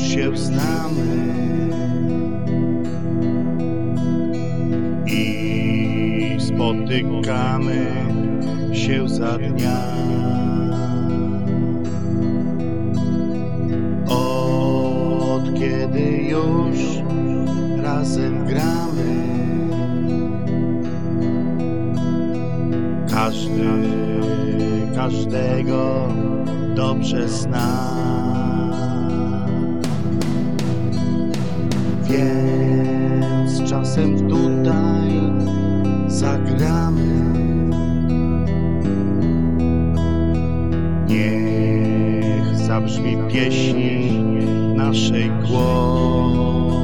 już się znamy i spotykamy się za dnia. Od kiedy już razem gramy, każdy każdego dobrze zna. Więc czasem tutaj zagramy. Niech zabrzmi pieśni naszej głos.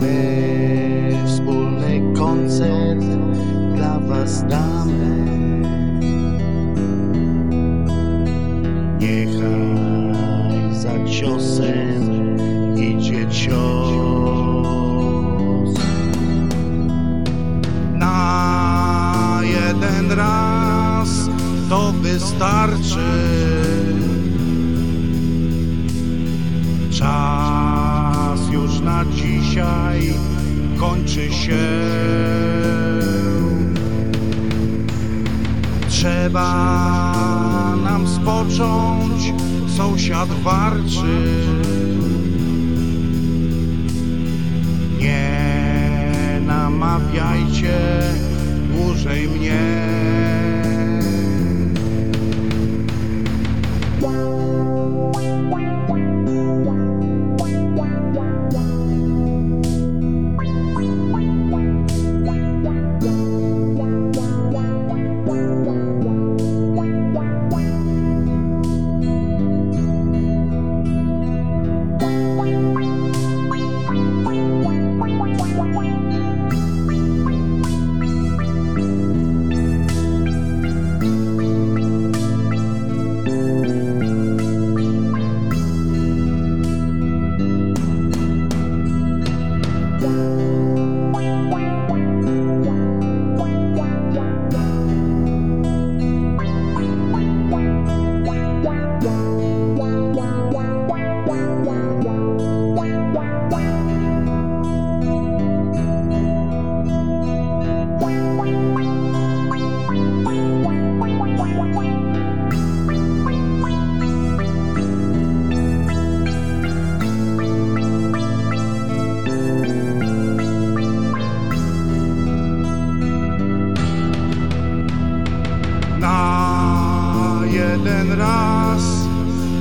My wspólny koncert dla was damy. Wystarczy. Czas już na dzisiaj kończy się. Trzeba nam spocząć, sąsiad warczy. Nie namawiajcie dłużej mnie. Jeden raz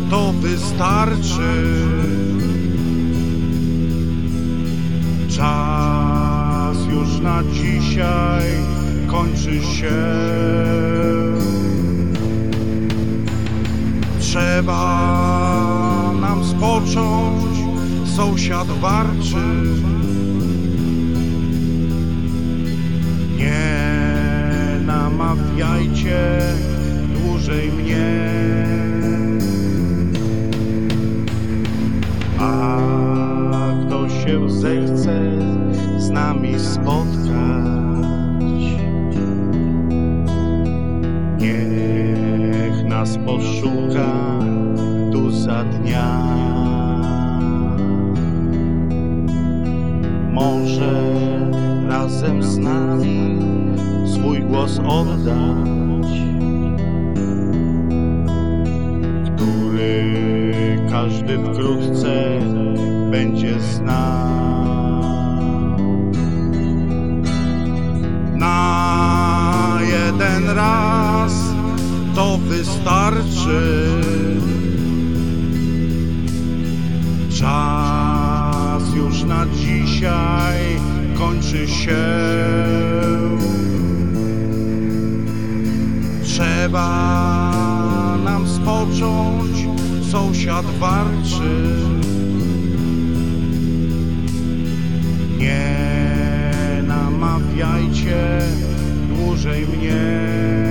to wystarczy. Czas już na dzisiaj kończy się. Trzeba nam spocząć, sąsiad warczy. Nie namawiajcie mnie. A kto się zechce z nami spotkać, niech nas poszuka tu za dnia. Może razem z nami swój głos oddać, każdy wkrótce będzie znał. Na jeden raz to wystarczy. Czas już na dzisiaj kończy się. Trzeba nam spocząć, sąsiad warczy. Nie namawiajcie dłużej mnie.